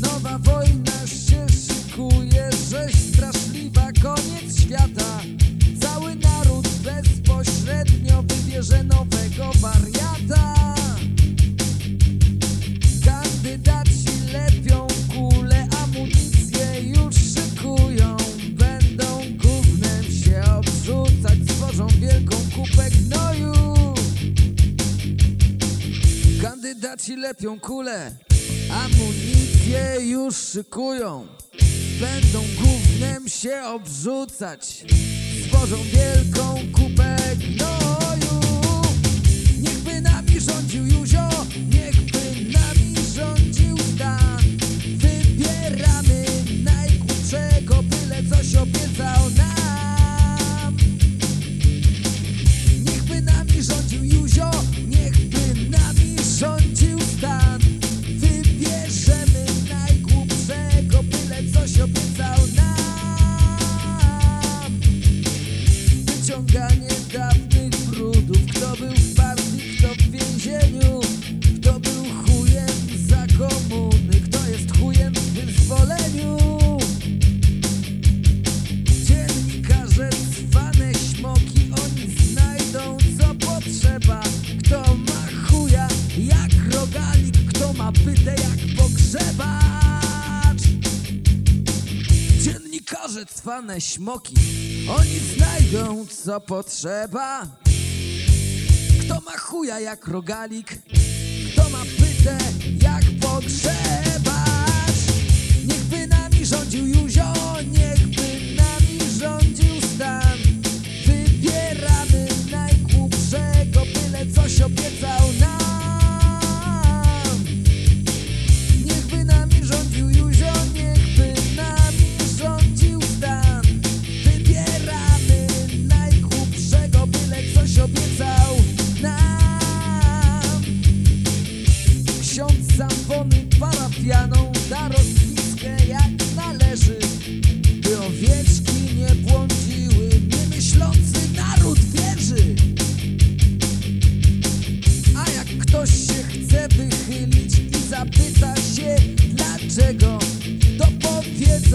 Nowa wojna się szykuje, rzeź straszliwa, koniec świata. Cały naród bezpośrednio wybierze nowego wariata. Kandydaci lepią kule, amunicję już szykują. Będą gównem się obrzucać, stworzą wielką kupę gnoju. Kandydaci lepią kule, amunicję już szykują. Będą gównem się obrzucać, stworzą wielką kupę. Jak pogrzebacz. Dziennikarze, cwane śmoki, oni znajdą co potrzeba. Kto ma chuja jak rogalik, kto ma pytę jak pogrzebacz. Niechby nami rządził Józio,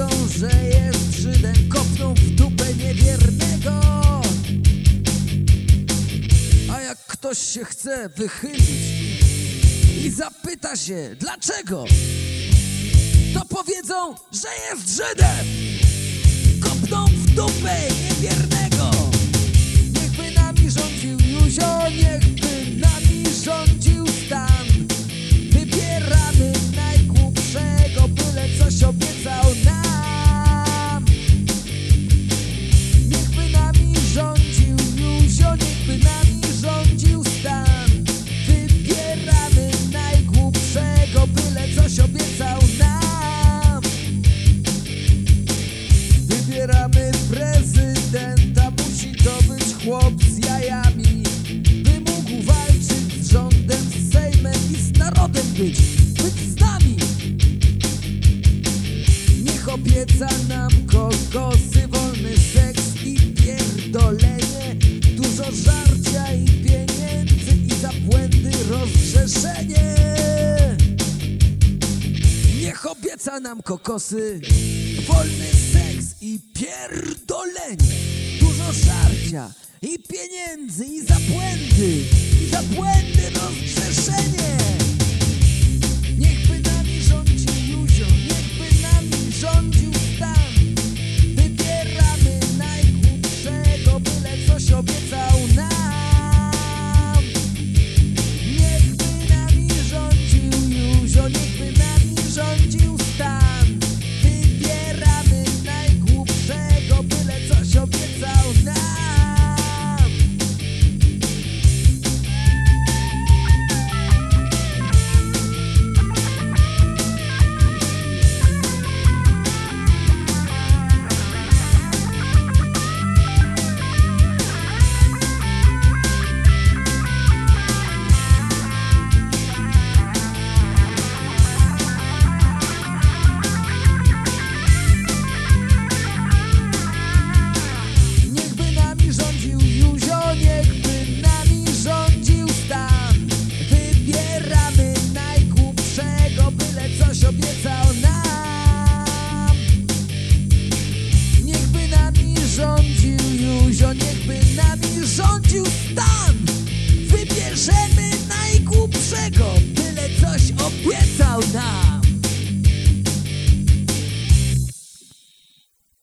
powiedzą, że jest Żydem, kopną w dupę niewiernego. A jak ktoś się chce wychylić i zapyta się dlaczego, to powiedzą, że jest Żydem. Kopną w dupę niewiernego. Wybieramy prezydenta, musi to być chłop z jajami, by mógł walczyć z rządem, z Sejmem i z narodem być, być z nami. Niech obieca nam kokosy, wolny seks i pierdolenie, dużo żarcia i pieniędzy i za błędy rozgrzeszenie. Niech obieca nam kokosy, wolny seks pierdolenie, dużo żarcia i pieniędzy i za błędy, i za błędy. Niechby up.